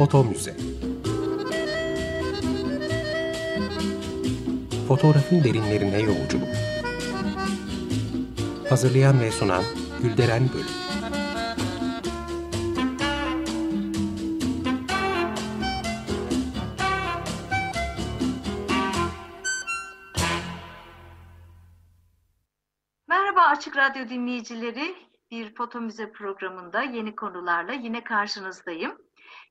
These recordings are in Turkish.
Foto Müze Fotoğrafın derinlerine yolculuk Hazırlayan ve sunan Gülderen Bölüm Açık Radyo dinleyicileri. Bir foto müze programında yeni konularla yine karşınızdayım.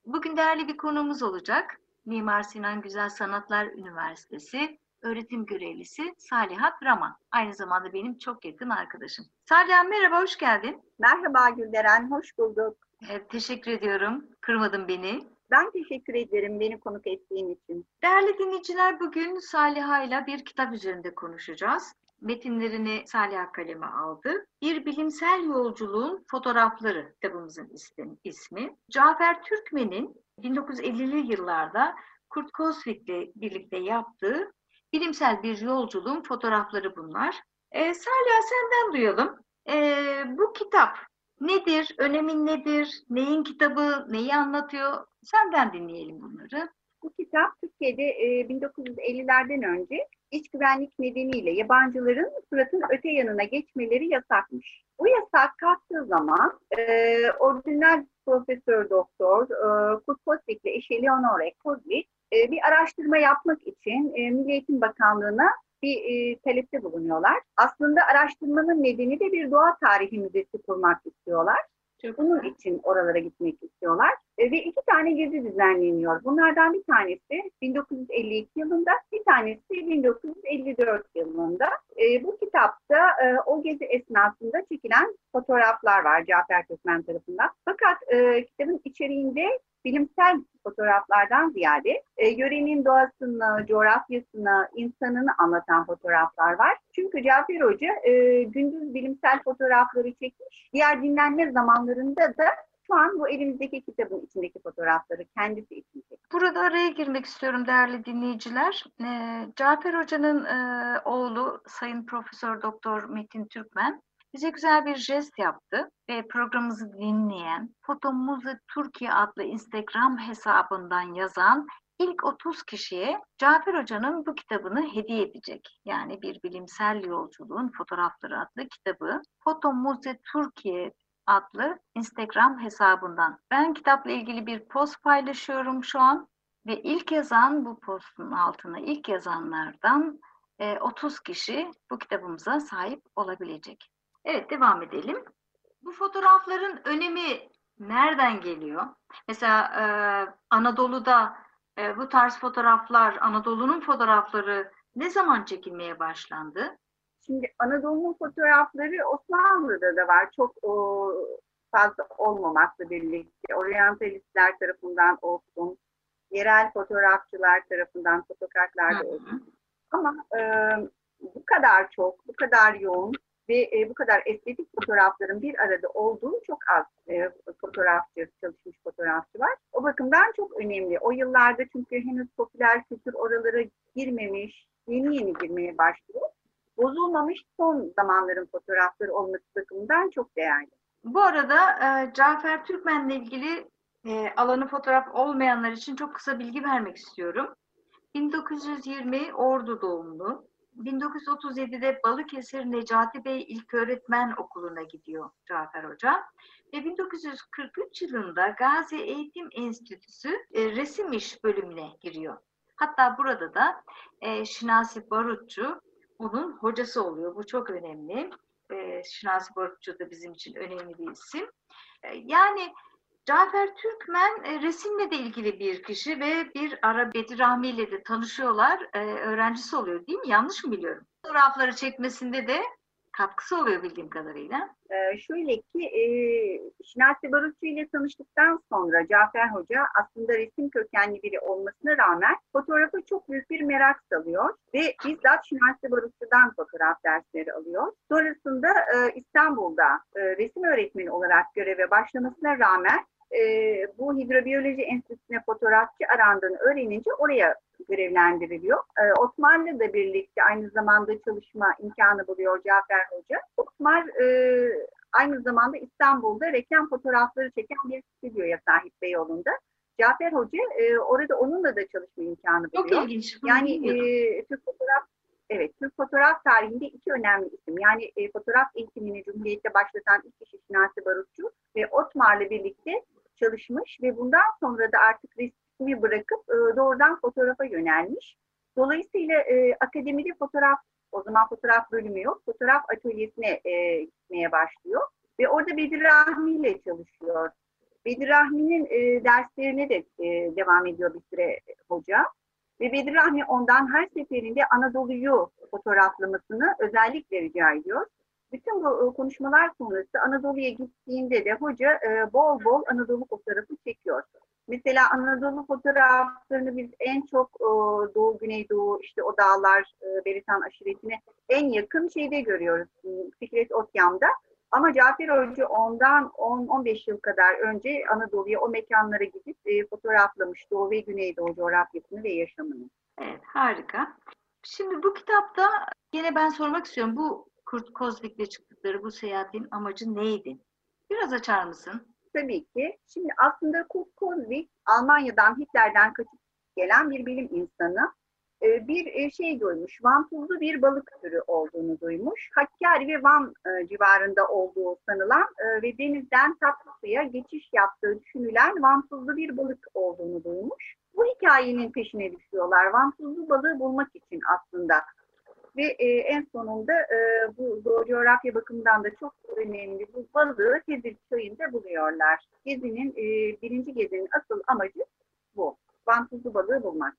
Bugün değerli bir konuğumuz olacak. Mimar Sinan Güzel Sanatlar Üniversitesi öğretim görevlisi Saliha Raman. Aynı zamanda benim çok yakın arkadaşım. Saliha merhaba, hoş geldin. Merhaba Gülderen, hoş bulduk. Ee, teşekkür ediyorum, kırmadın beni. Ben teşekkür ederim beni konuk ettiğin için. Değerli dinleyiciler, bugün Saliha ile bir kitap üzerinde konuşacağız. Metinlerini Saliha kaleme aldı. Bir bilimsel yolculuğun fotoğrafları kitabımızın ismi. Cafer Türkmen'in 1950'li yıllarda Kurt Kosvik'le birlikte yaptığı bilimsel bir yolculuğun fotoğrafları bunlar. E, Saliha senden duyalım. E, bu kitap nedir, önemin nedir, neyin kitabı, neyi anlatıyor? Senden dinleyelim bunları. Bu kitap Türkiye'de e, 1950'lerden önce iç güvenlik nedeniyle yabancıların Fırat'ın öte yanına geçmeleri yasakmış. Bu yasak kalktığı zaman e, orijinal profesör doktor e, Kurt Kosvik ile eşi Leonore Kozvik e, bir araştırma yapmak için e, Milli Eğitim Bakanlığı'na bir e, talepte bulunuyorlar. Aslında araştırmanın nedeni de bir doğa tarihi müzesi kurmak istiyorlar. Çok Bunun için oralara gitmek istiyorlar. E, ve iki tane gezi düzenleniyor. Bunlardan bir tanesi 1952 yılında, bir tanesi 1954 yılında. E, bu kitapta e, o gezi esnasında çekilen fotoğraflar var Cafer Türkmen tarafından. Fakat kitabın içeriğinde bilimsel fotoğraflardan ziyade e, yörenin doğasını, coğrafyasını, insanını anlatan fotoğraflar var. Çünkü Cafer Hoca e, gündüz bilimsel fotoğrafları çekmiş. Diğer dinlenme zamanlarında da şu an bu elimizdeki kitabın içindeki fotoğrafları kendisi için. Burada araya girmek istiyorum değerli dinleyiciler. E, Cafer Hoca'nın e, oğlu Sayın Profesör Doktor Metin Türkmen bize güzel bir jest yaptı ve programımızı dinleyen Fotomuze Türkiye adlı Instagram hesabından yazan ilk 30 kişiye Cafer Hoca'nın bu kitabını hediye edecek. Yani bir bilimsel yolculuğun fotoğrafları adlı kitabı Fotomuze Türkiye adlı Instagram hesabından. Ben kitapla ilgili bir post paylaşıyorum şu an ve ilk yazan bu postun altına ilk yazanlardan 30 kişi bu kitabımıza sahip olabilecek. Evet devam edelim. Bu fotoğrafların önemi nereden geliyor? Mesela e, Anadolu'da e, bu tarz fotoğraflar, Anadolu'nun fotoğrafları ne zaman çekilmeye başlandı? Şimdi Anadolu'nun fotoğrafları Osmanlı'da da var. Çok o, fazla olmamakla birlikte oryantalistler tarafından olsun, yerel fotoğrafçılar tarafından fotokartlarda olsun. Ama e, bu kadar çok, bu kadar yoğun ve e, bu kadar estetik fotoğrafların bir arada olduğu çok az e, fotoğrafçı, çalışmış fotoğrafçı var. O bakımdan çok önemli. O yıllarda çünkü henüz popüler kültür oralara girmemiş, yeni yeni girmeye başlıyor. Bozulmamış son zamanların fotoğrafları olması bakımından çok değerli. Bu arada e, Cafer Türkmen'le ilgili e, alanı fotoğraf olmayanlar için çok kısa bilgi vermek istiyorum. 1920 Ordu doğumlu, 1937'de Balıkesir Necati Bey İlköğretmen Okulu'na gidiyor Cafer Hoca. Ve 1943 yılında Gazi Eğitim Enstitüsü e, resim iş bölümüne giriyor. Hatta burada da e, Şinasi Barutçu onun hocası oluyor. Bu çok önemli. E, Şinasi Barutçu da bizim için önemli bir isim. E, yani Cafer Türkmen e, resimle de ilgili bir kişi ve bir ara Bedir Rahmi ile de tanışıyorlar. E, öğrencisi oluyor değil mi? Yanlış mı biliyorum? Fotoğrafları çekmesinde de katkısı oluyor bildiğim kadarıyla. Ee, şöyle ki e, Şinasi Barutçu ile tanıştıktan sonra Cafer Hoca aslında resim kökenli biri olmasına rağmen fotoğrafa çok büyük bir merak salıyor ve bizzat Şinasi Barutçu'dan fotoğraf dersleri alıyor. Sonrasında e, İstanbul'da e, resim öğretmeni olarak göreve başlamasına rağmen e, bu hidrobiyoloji enstitüsüne fotoğrafçı arandığını öğrenince oraya görevlendiriliyor. E, Osmanlı'da birlikte aynı zamanda çalışma imkanı buluyor Cafer Hoca. Osman e, aynı zamanda İstanbul'da reklam fotoğrafları çeken bir stüdyoya sahip Beyoğlu'nda. Cafer Hoca e, orada onunla da çalışma imkanı Çok buluyor. ilginç. Bunu Yani e, Türk fotoğraf evet Türk fotoğraf tarihinde iki önemli isim. Yani e, fotoğraf eğitimini Cumhuriyet'te başlatan ilk kişi Şinasi Barutçu ve Otmar'la birlikte çalışmış ve bundan sonra da artık resmi bırakıp e, doğrudan fotoğrafa yönelmiş. Dolayısıyla e, akademide fotoğraf, o zaman fotoğraf bölümü yok, fotoğraf atölyesine e, gitmeye başlıyor. Ve orada Bedir Rahmi ile çalışıyor. Bedir Rahmi'nin e, derslerine de e, devam ediyor bir süre hoca. Ve Bedir Rahmi ondan her seferinde Anadolu'yu fotoğraflamasını özellikle rica ediyor. Bütün bu e, konuşmalar sonrası Anadolu'ya gittiğinde de hoca bol bol Anadolu fotoğrafı çekiyor. Mesela Anadolu fotoğraflarını biz en çok Doğu, Güneydoğu, işte o dağlar, Beritan aşiretine en yakın şeyde görüyoruz. m, Fikret Otyam'da. Ama Cafer Hoca ondan 10-15 yıl kadar önce Anadolu'ya o mekanlara gidip fotoğraflamış Doğu ve Güneydoğu coğrafyasını ve yaşamını. Evet, harika. Şimdi bu kitapta yine ben sormak istiyorum. Bu Kurt Kozvik'le çıktıkları bu seyahatin amacı neydi? Biraz açar mısın? Tabii ki. Şimdi aslında Kurt Kozvik Almanya'dan Hitler'den kaçıp gelen bir bilim insanı. Ee, Bir e, şey duymuş, vantuzlu bir balık türü olduğunu duymuş. Hakkari ve Van e, civarında olduğu sanılan e, ve denizden tatlı suya geçiş yaptığı düşünülen vantuzlu bir balık olduğunu duymuş. Bu hikayenin peşine düşüyorlar. Vantuzlu balığı bulmak için aslında. Ve e, en sonunda e, bu, coğrafya bakımından da çok önemli bu balığı Tezir köyünde buluyorlar. Gezinin, e, birinci gezinin asıl amacı bu. Vantuzlu balığı bulmak.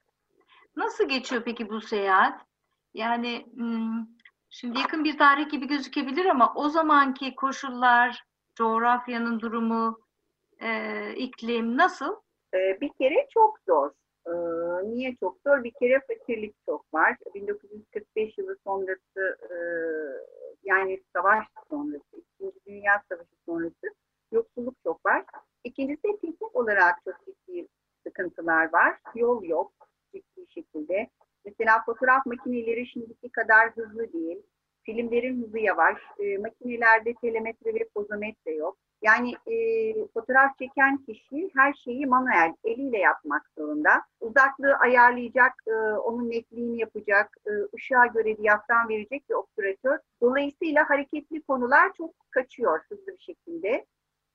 Nasıl geçiyor peki bu seyahat? Yani hmm, şimdi yakın bir tarih gibi gözükebilir ama o zamanki koşullar, coğrafyanın durumu, e, iklim nasıl? E, bir kere çok zor. E, niye çok zor? Bir kere fakirlik çok var. 1945 yılı sonrası e, yani savaş sonrası, İkinci Dünya Savaşı sonrası yoksulluk çok var. İkincisi teknik olarak çok ciddi sıkıntılar var. Yol yok ciddi şekilde. Mesela fotoğraf makineleri şimdiki kadar hızlı değil. Filmlerin hızı yavaş. E, makinelerde telemetre ve pozometre yok. Yani e, fotoğraf çeken kişi her şeyi manuel, eliyle yapmak zorunda. Uzaklığı ayarlayacak, e, onun netliğini yapacak, e, ışığa göre diyafram verecek bir obtüratör. Dolayısıyla hareketli konular çok kaçıyor hızlı bir şekilde.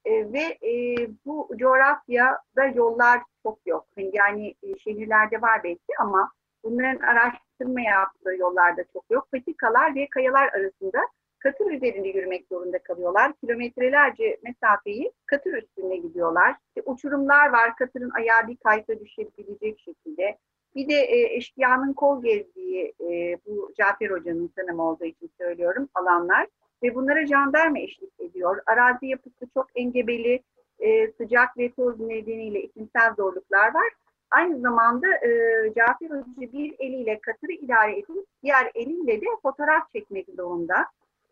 E, ve e, bu coğrafyada yollar çok yok. Yani e, şehirlerde var belki ama bunların araştırma yaptığı yollarda çok yok. Patikalar ve kayalar arasında katır üzerinde yürümek zorunda kalıyorlar. Kilometrelerce mesafeyi katır üstünde gidiyorlar. İşte uçurumlar var, katırın ayağı bir kaysa düşebilecek şekilde. Bir de e, eşkıyanın kol gezdiği, e, bu Cafer Hoca'nın tanımı olduğu için söylüyorum, alanlar. Ve bunlara jandarma eşlik ediyor. Arazi yapısı çok engebeli, e, sıcak ve toz nedeniyle iklimsel zorluklar var. Aynı zamanda e, Cafer Hoca bir eliyle katırı idare edip diğer eliyle de fotoğraf çekmek zorunda.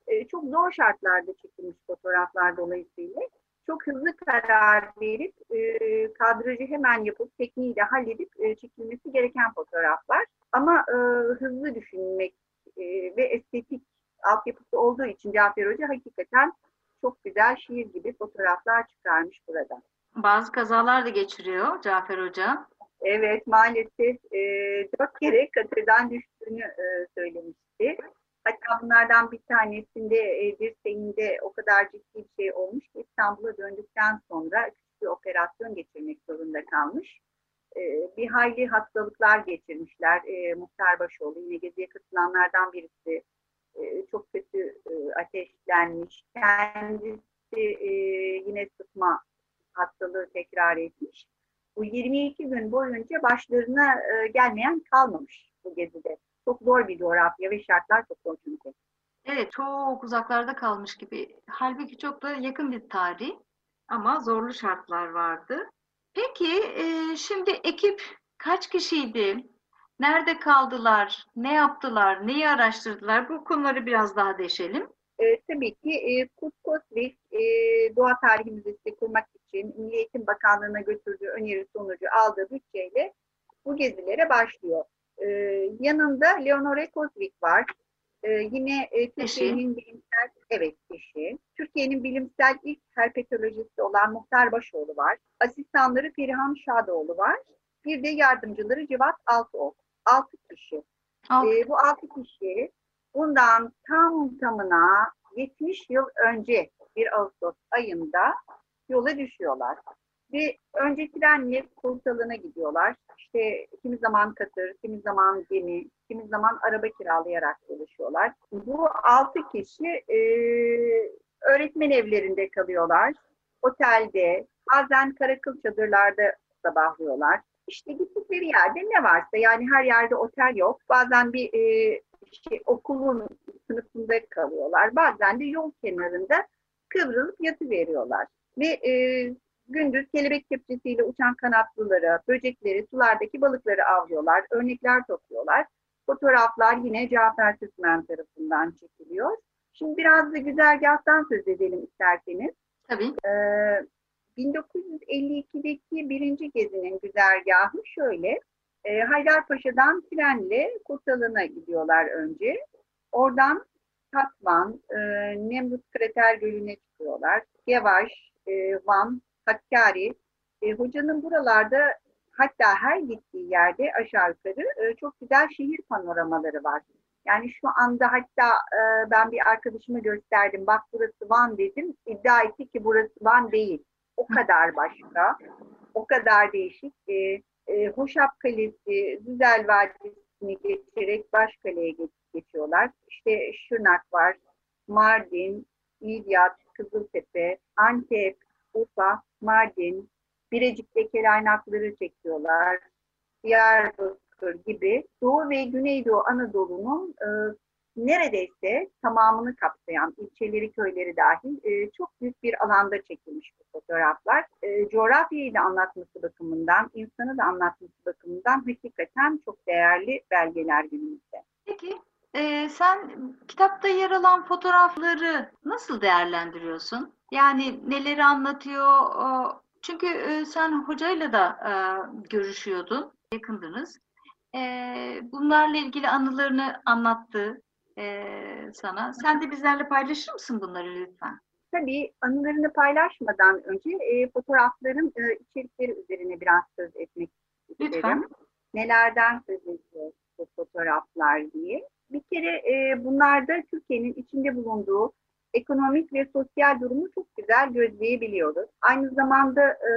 E, çok zor şartlarda çekilmiş fotoğraflar dolayısıyla. Çok hızlı karar verip e, kadrajı hemen yapıp tekniği de halledip e, çekilmesi gereken fotoğraflar. Ama e, hızlı düşünmek e, ve estetik altyapısı olduğu için Cafer Hoca hakikaten çok güzel şiir gibi fotoğraflar çıkarmış burada. Bazı kazalar da geçiriyor Cafer Hoca. Evet maalesef e, dört kere katırdan düştüğünü e, söylemişti. Hatta bunlardan bir tanesinde e, dirseğinde o kadar ciddi bir şey olmuş ki İstanbul'a döndükten sonra küçük bir operasyon geçirmek zorunda kalmış. E, bir hayli hastalıklar geçirmişler. E, Muhtar Başoğlu yine geziye katılanlardan birisi e, çok kötü e, ateşlenmiş. Kendisi e, yine sıtma hastalığı tekrar etmiş. Bu 22 gün boyunca başlarına e, gelmeyen kalmamış bu gezide. Çok zor bir coğrafya ve şartlar çok zor çünkü. Evet, çok uzaklarda kalmış gibi. Halbuki çok da yakın bir tarih ama zorlu şartlar vardı. Peki, e, şimdi ekip kaç kişiydi? Nerede kaldılar? Ne yaptılar? Neyi araştırdılar? Bu konuları biraz daha deşelim. E, tabii ki e, Kurt Kosvik e, Doğa Tarihi Müzesi kurmak için Milli Eğitim Bakanlığı'na götürdüğü öneri sonucu aldığı bütçeyle bu gezilere başlıyor. E, yanında Leonore Kosvik var. E, yine e, Türkiye'nin bilim- Evet kişi. Türkiye'nin bilimsel ilk herpetolojisti olan Muhtar Başoğlu var. Asistanları Perihan Şadoğlu var. Bir de yardımcıları Civat Altıok. Altı kişi. Al. Ee, bu altı kişi bundan tam tamına 70 yıl önce 1 Ağustos ayında yola düşüyorlar. Ve önce trenle kursalına gidiyorlar. İşte kimi zaman katır, kimi zaman gemi, kimi zaman araba kiralayarak çalışıyorlar. Bu altı kişi e, öğretmen evlerinde kalıyorlar. Otelde, bazen karakıl çadırlarda sabahlıyorlar. İşte gittikleri yerde ne varsa yani her yerde otel yok. Bazen bir e, şey, okulun sınıfında kalıyorlar. Bazen de yol kenarında kıvrılıp yatıveriyorlar. Ve e, gündüz kelebek kepçesiyle uçan kanatlıları, böcekleri, sulardaki balıkları avlıyorlar. Örnekler topluyorlar. Fotoğraflar yine Cafer Türkmen tarafından çekiliyor. Şimdi biraz da güzergahtan söz edelim isterseniz. Tabii. Ee, 1952'deki birinci gezinin güzergahı şöyle. E, Haydarpaşa'dan trenle Kurtalan'a gidiyorlar önce. Oradan Tatvan, e, Nemrut Krater Gölü'ne çıkıyorlar. Gevaş, e, Van, Hakkari. E, hocanın buralarda hatta her gittiği yerde aşağı yukarı e, çok güzel şehir panoramaları var. Yani şu anda hatta e, ben bir arkadaşıma gösterdim. Bak burası Van dedim. İddia etti ki burası Van değil. O kadar başka. O kadar değişik. E, e, Hoşap Kalesi, Düzel Vadisi'ni geçerek Başkale'ye geç, geçiyorlar. İşte Şırnak var, Mardin, İlyat, Kızıltepe, Antep, Urfa, Mardin, Birecik'te kelaynakları çekiyorlar. Diyarbakır gibi Doğu ve Güneydoğu Anadolu'nun e, neredeyse tamamını kapsayan ilçeleri, köyleri dahil e, çok büyük bir alanda çekilmiş bu fotoğraflar. E, coğrafyayı da anlatması bakımından, insanı da anlatması bakımından hakikaten çok değerli belgeler günümüzde. Peki e, sen kitapta yer alan fotoğrafları nasıl değerlendiriyorsun? Yani neleri anlatıyor? Çünkü e, sen hocayla da e, görüşüyordun, yakındınız. E, bunlarla ilgili anılarını anlattı e, sana. Sen de bizlerle paylaşır mısın bunları lütfen? Tabii anılarını paylaşmadan önce e, fotoğrafların e, içerikleri üzerine biraz söz etmek isterim. Lütfen. Nelerden söz ediyor bu fotoğraflar diye. Bir kere e, bunlarda Türkiye'nin içinde bulunduğu ekonomik ve sosyal durumu çok güzel gözleyebiliyoruz. Aynı zamanda e,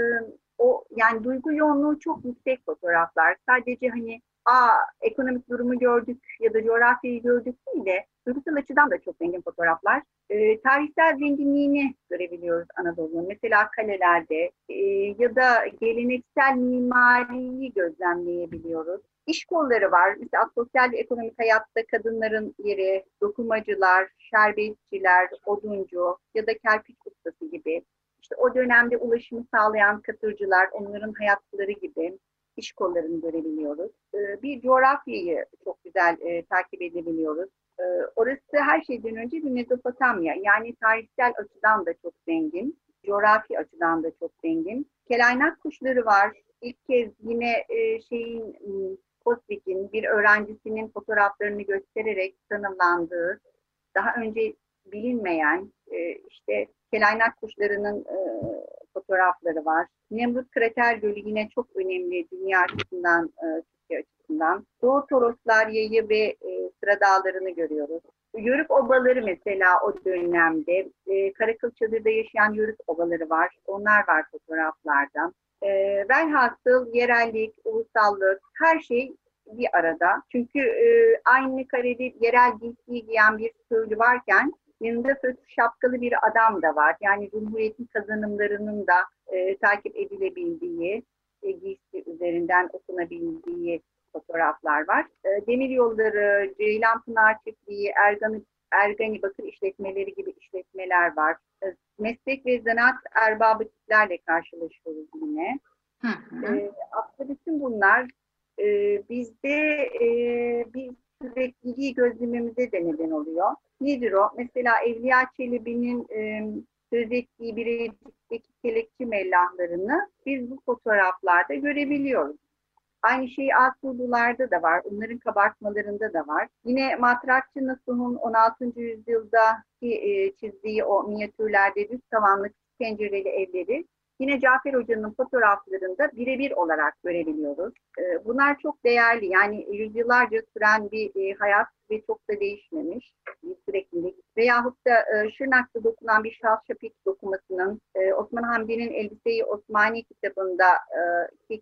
o yani duygu yoğunluğu çok yüksek fotoğraflar. Sadece hani aa ekonomik durumu gördük ya da coğrafyayı gördük değil de duygusal açıdan da çok zengin fotoğraflar. E, tarihsel zenginliğini görebiliyoruz Anadolu'nun. Mesela kalelerde e, ya da geleneksel mimariyi gözlemleyebiliyoruz. İş kolları var. Mesela sosyal ve ekonomik hayatta kadınların yeri, dokumacılar, şerbetçiler, oduncu ya da kerpiç ustası gibi. İşte o dönemde ulaşımı sağlayan katırcılar, onların hayatları gibi iş kollarını görebiliyoruz. Ee, bir coğrafyayı çok güzel e, takip edebiliyoruz. Ee, orası her şeyden önce bir Mezopotamya. Yani tarihsel açıdan da çok zengin. Coğrafi açıdan da çok zengin. Kelaynak kuşları var. İlk kez yine e, şeyin Kosvik'in bir öğrencisinin fotoğraflarını göstererek tanımlandığı, daha önce bilinmeyen e, işte kelaynak kuşlarının e, fotoğrafları var. Nemrut Krater Gölü yine çok önemli dünya açısından, e, Türkiye açısından. Doğu Toroslar yayı ve e, sıra dağlarını görüyoruz. Yörük obaları mesela o dönemde. E, Karakıl Çadır'da yaşayan yörük obaları var. Onlar var fotoğraflarda. E, velhasıl yerellik, ulusallık her şey bir arada. Çünkü e, aynı karede yerel giysiyi giyen bir köylü varken yanında fötr şapkalı bir adam da var. Yani Cumhuriyet'in kazanımlarının da e, takip edilebildiği, e, giysi üzerinden okunabildiği fotoğraflar var. E, demir yolları, Ceylan Pınar Çiftliği, Ergani, Ergani Bakır işletmeleri gibi işletmeler var. E, meslek ve zanaat erbabı tiplerle karşılaşıyoruz yine. Hı hı. E, aslında bütün bunlar e, bizde e, bir sürekliliği gözlememize de neden oluyor. Nedir o? Mesela Evliya Çelebi'nin e, söz ettiği Birecik'teki kelekçi mellahlarını biz bu fotoğraflarda görebiliyoruz. Aynı şey Asurlularda da var. Onların kabartmalarında da var. Yine Matrakçı Nasuh'un 16. yüzyıldaki e, çizdiği o minyatürlerde düz tavanlı pencereli evleri Yine Cafer Hoca'nın fotoğraflarında birebir olarak görebiliyoruz. Ee, bunlar çok değerli. Yani yüzyıllarca süren bir e, hayat ve çok da değişmemiş bir süreklilik. Veyahut da e, Şırnak'ta dokunan bir Şalşapik dokumasının e, Osman Hamdi'nin Elbise-i Osmani kitabında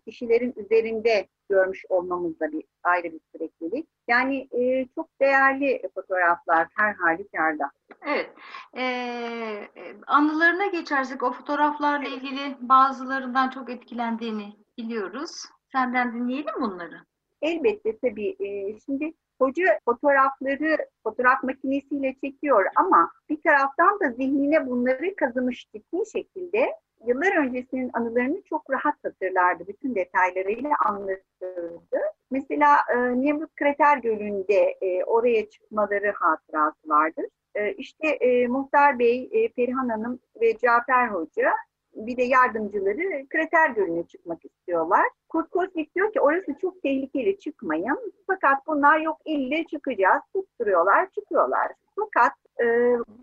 kişilerin üzerinde görmüş olmamız da bir ayrı bir süreklilik. Yani çok değerli fotoğraflar her halükarda. Evet. Ee, anılarına geçersek o fotoğraflarla ilgili bazılarından çok etkilendiğini biliyoruz. Senden dinleyelim bunları. Elbette tabii. E, şimdi hoca fotoğrafları fotoğraf makinesiyle çekiyor ama bir taraftan da zihnine bunları kazımış ciddi şekilde yıllar öncesinin anılarını çok rahat hatırlardı. Bütün detaylarıyla anlatırdı. Mesela e, Nemrut Krater Gölü'nde e, oraya çıkmaları hatırası vardır. E, işte e, Muhtar Bey, e, Perihan Hanım ve Cafer Hoca bir de yardımcıları Krater Gölü'ne çıkmak istiyorlar. Kurt Kozmik diyor ki orası çok tehlikeli çıkmayın. Fakat bunlar yok ille çıkacağız. Tutturuyorlar, çıkıyorlar. Fakat e,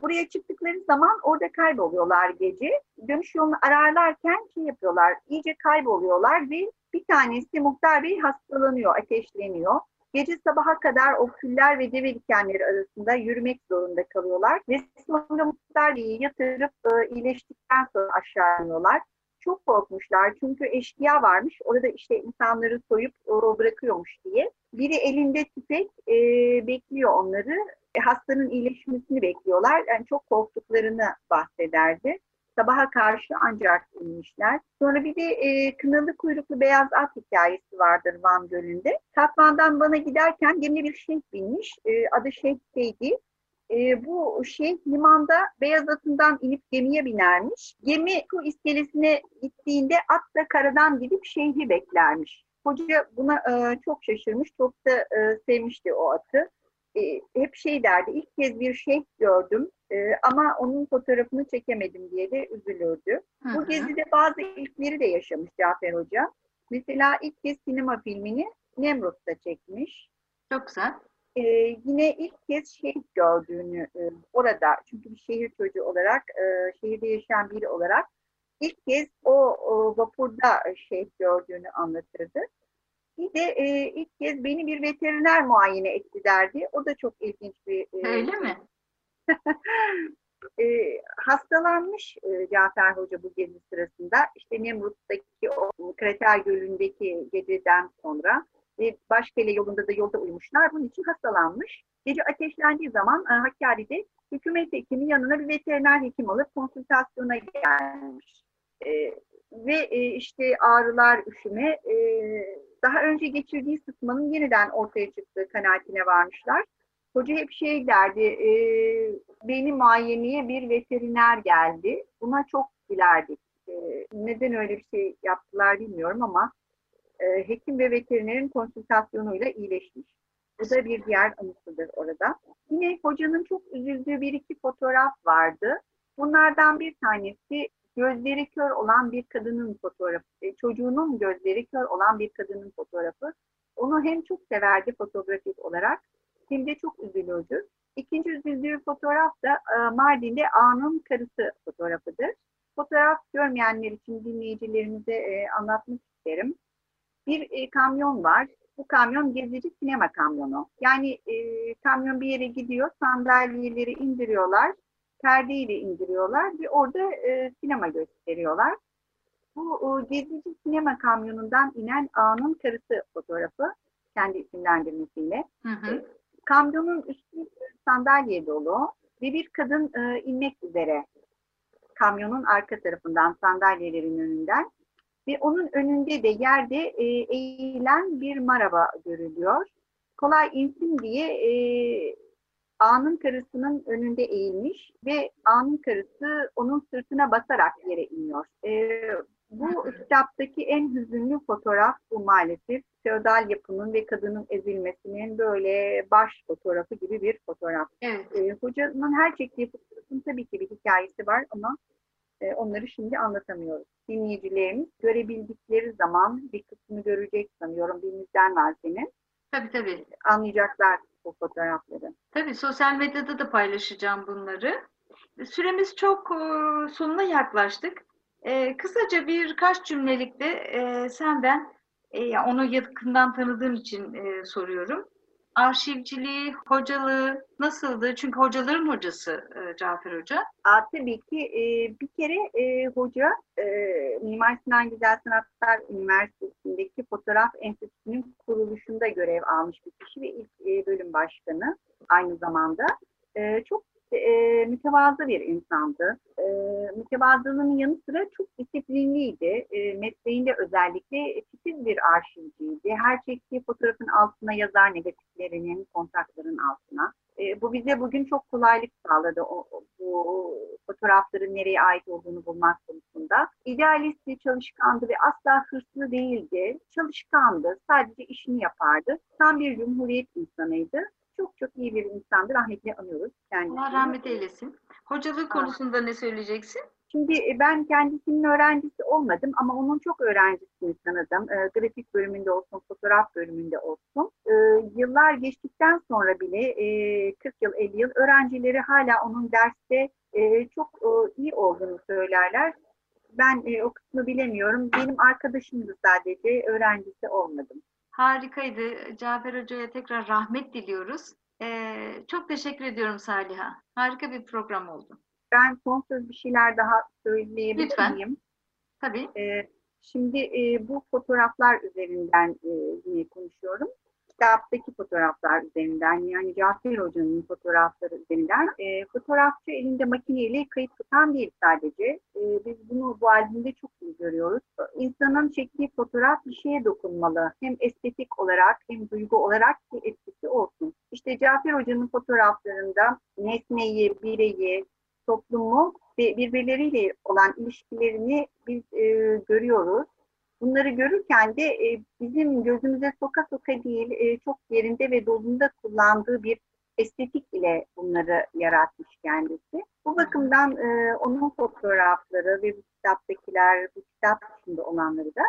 buraya çıktıkları zaman orada kayboluyorlar gece. Dönüş yolunu ararlarken şey yapıyorlar, iyice kayboluyorlar ve bir tanesi Muhtar Bey hastalanıyor, ateşleniyor. Gece sabaha kadar o küller ve deve dikenleri arasında yürümek zorunda kalıyorlar. Ve sonra Muhtar Bey'i yatırıp e, iyileştikten sonra aşağı iniyorlar. Çok korkmuşlar çünkü eşkıya varmış. Orada işte insanları soyup o, bırakıyormuş diye. Biri elinde tüfek e, bekliyor onları. E, hastanın iyileşmesini bekliyorlar. Yani çok korktuklarını bahsederdi. Sabaha karşı ancak inmişler. Sonra bir de e, kınalı kuyruklu beyaz at hikayesi vardır Van Gölü'nde. Katman'dan bana giderken gemine bir şeyh binmiş. E, adı Şeyh'teydi. E, bu şeyh limanda beyaz atından inip gemiye binermiş. Gemi su iskelesine gittiğinde at da karadan gidip şeyhi beklermiş. Hoca buna e, çok şaşırmış, çok da e, sevmişti o atı. E, hep şey derdi, ilk kez bir şeyh gördüm e, ama onun fotoğrafını çekemedim diye de üzülürdü. Hı hı. Bu gezide bazı ilkleri de yaşamış Cafer Hoca. Mesela ilk kez sinema filmini Nemrut'ta çekmiş. Çok güzel. Ee, yine ilk kez şehit gördüğünü e, orada çünkü bir şehir çocuğu olarak e, şehirde yaşayan biri olarak ilk kez o, o vapurda şehit gördüğünü anlatırdı. Bir de e, ilk kez beni bir veteriner muayene etti derdi. O da çok ilginç bir... E, Öyle mi? e, hastalanmış e, Cafer Hoca bu gezi sırasında. İşte Nemrut'taki o Krater Gölü'ndeki geceden sonra ve Başkale yolunda da yolda uyumuşlar. Bunun için hastalanmış. Gece ateşlendiği zaman e, Hakkari'de hükümet hekimi yanına bir veteriner hekim alıp konsültasyona gelmiş. E, ve e, işte ağrılar, üşüme e, daha önce geçirdiği sıtmanın yeniden ortaya çıktığı kanaatine varmışlar. Hoca hep şey derdi, e, beni muayeneye bir veteriner geldi. Buna çok gülerdik. E, neden öyle bir şey yaptılar bilmiyorum ama e, hekim ve veterinerin konsültasyonuyla iyileşmiş. Bu da bir diğer anısıdır orada. Yine hocanın çok üzüldüğü bir iki fotoğraf vardı. Bunlardan bir tanesi gözleri kör olan bir kadının fotoğrafı, e, çocuğunun gözleri kör olan bir kadının fotoğrafı. Onu hem çok severdi fotoğrafik olarak hem de çok üzülürdü. İkinci üzüldüğü fotoğraf da e, Mardin'de Ağa'nın karısı fotoğrafıdır. Fotoğraf görmeyenler için dinleyicilerimize e, anlatmak isterim. Bir kamyon var. Bu kamyon gezici sinema kamyonu. Yani kamyon bir yere gidiyor, sandalyeleri indiriyorlar, perdeyle indiriyorlar ve orada e, sinema gösteriyorlar. Bu e, gezici sinema kamyonundan inen ağanın karısı fotoğrafı kendi isimlendirmesiyle. Hı hı. Kamyonun üstü sandalye dolu ve bir kadın e, inmek üzere kamyonun arka tarafından sandalyelerin önünden ve onun önünde de yerde e, eğilen bir maraba görülüyor. Kolay insin diye e, ağanın karısının önünde eğilmiş ve ağanın karısı onun sırtına basarak yere iniyor. E, bu kitaptaki en hüzünlü fotoğraf bu maalesef. Feodal yapının ve kadının ezilmesinin böyle baş fotoğrafı gibi bir fotoğraf. Evet. E, hocanın her çektiği fotoğrafın tabii ki bir hikayesi var ama e, onları şimdi anlatamıyoruz. Dinleyicilerimiz görebildikleri zaman bir kısmı yüzünü görecek sanıyorum. Bir var senin. Tabii tabii. Anlayacaklar bu fotoğrafları. Tabii sosyal medyada da paylaşacağım bunları. Süremiz çok e, sonuna yaklaştık. E, kısaca birkaç cümlelikte e, senden e, onu yakından tanıdığım için e, soruyorum arşivciliği, hocalığı nasıldı? Çünkü hocaların hocası e, Cafer Hoca. Aa, tabii ki e, bir kere e, hoca e, Mimar Sinan Güzel Sanatlar Üniversitesi'ndeki Fotoğraf Enstitüsü'nün kuruluşunda görev almış bir kişi ve ilk e, bölüm başkanı aynı zamanda. E, çok e, mütevazı bir insandı. E, mütevazılığının yanı sıra çok disiplinliydi. E, mesleğinde özellikle titiz bir arşivciydi. Her çektiği fotoğrafın altına yazar negatiflerinin, kontakların altına. E, bu bize bugün çok kolaylık sağladı o, bu fotoğrafların nereye ait olduğunu bulmak konusunda. İdealistti, çalışkandı ve asla hırslı değildi. Çalışkandı, sadece işini yapardı. Tam bir cumhuriyet insanıydı çok çok iyi bir insandı. Rahmetli anıyoruz kendisini. Allah rahmet eylesin. Hocalık konusunda ne söyleyeceksin? Şimdi e, ben kendisinin öğrencisi olmadım ama onun çok öğrencisini tanıdım. E, grafik bölümünde olsun, fotoğraf bölümünde olsun. E, yıllar geçtikten sonra bile e, 40 yıl, 50 yıl öğrencileri hala onun derste e, çok e, iyi olduğunu söylerler. Ben e, o kısmı bilemiyorum. Benim arkadaşımdı sadece, öğrencisi olmadım. Harikaydı. Cafer Hoca'ya tekrar rahmet diliyoruz. Ee, çok teşekkür ediyorum Saliha. Harika bir program oldu. Ben son söz bir şeyler daha söyleyebilir Lütfen. miyim? Tabii. Ee, şimdi e, bu fotoğraflar üzerinden e, yine konuşuyorum kitaptaki fotoğraflar üzerinden yani Cafer Hoca'nın fotoğrafları üzerinden e, fotoğrafçı elinde makineyle kayıt tutan değil sadece. E, biz bunu bu albümde çok iyi görüyoruz. İnsanın çektiği fotoğraf bir şeye dokunmalı. Hem estetik olarak hem duygu olarak bir etkisi olsun. İşte Cafer Hoca'nın fotoğraflarında nesneyi, bireyi, toplumu ve birbirleriyle olan ilişkilerini biz e, görüyoruz. Bunları görürken de e, bizim gözümüze soka soka değil, e, çok yerinde ve dolunda kullandığı bir estetik ile bunları yaratmış kendisi. Bu bakımdan e, onun fotoğrafları ve bu kitaptakiler, bu kitap dışında olanları da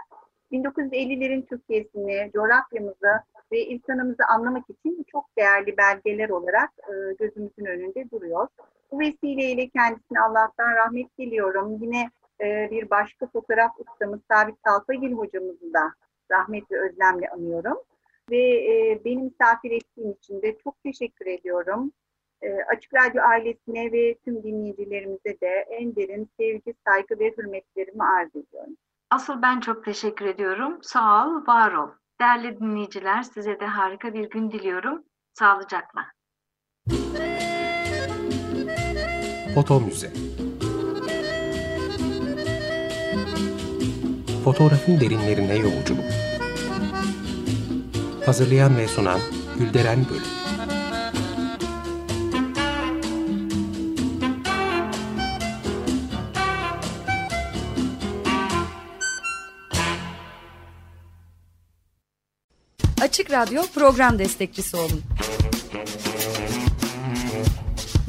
1950'lerin Türkiye'sini, coğrafyamızı ve insanımızı anlamak için çok değerli belgeler olarak e, gözümüzün önünde duruyor. Bu vesileyle kendisine Allah'tan rahmet diliyorum. Yine e, bir başka fotoğraf ustamız Sabit Talpagil hocamızı da rahmetli özlemle anıyorum. Ve e, beni misafir ettiğim için de çok teşekkür ediyorum. E, Açık Radyo ailesine ve tüm dinleyicilerimize de en derin sevgi, saygı ve hürmetlerimi arz ediyorum. Asıl ben çok teşekkür ediyorum. Sağ ol, var ol. Değerli dinleyiciler size de harika bir gün diliyorum. Sağlıcakla. Foto Müze Fotoğrafın derinlerine yolculuk. Hazırlayan ve sunan Gülderen Bölüm. Açık Radyo program destekçisi olun.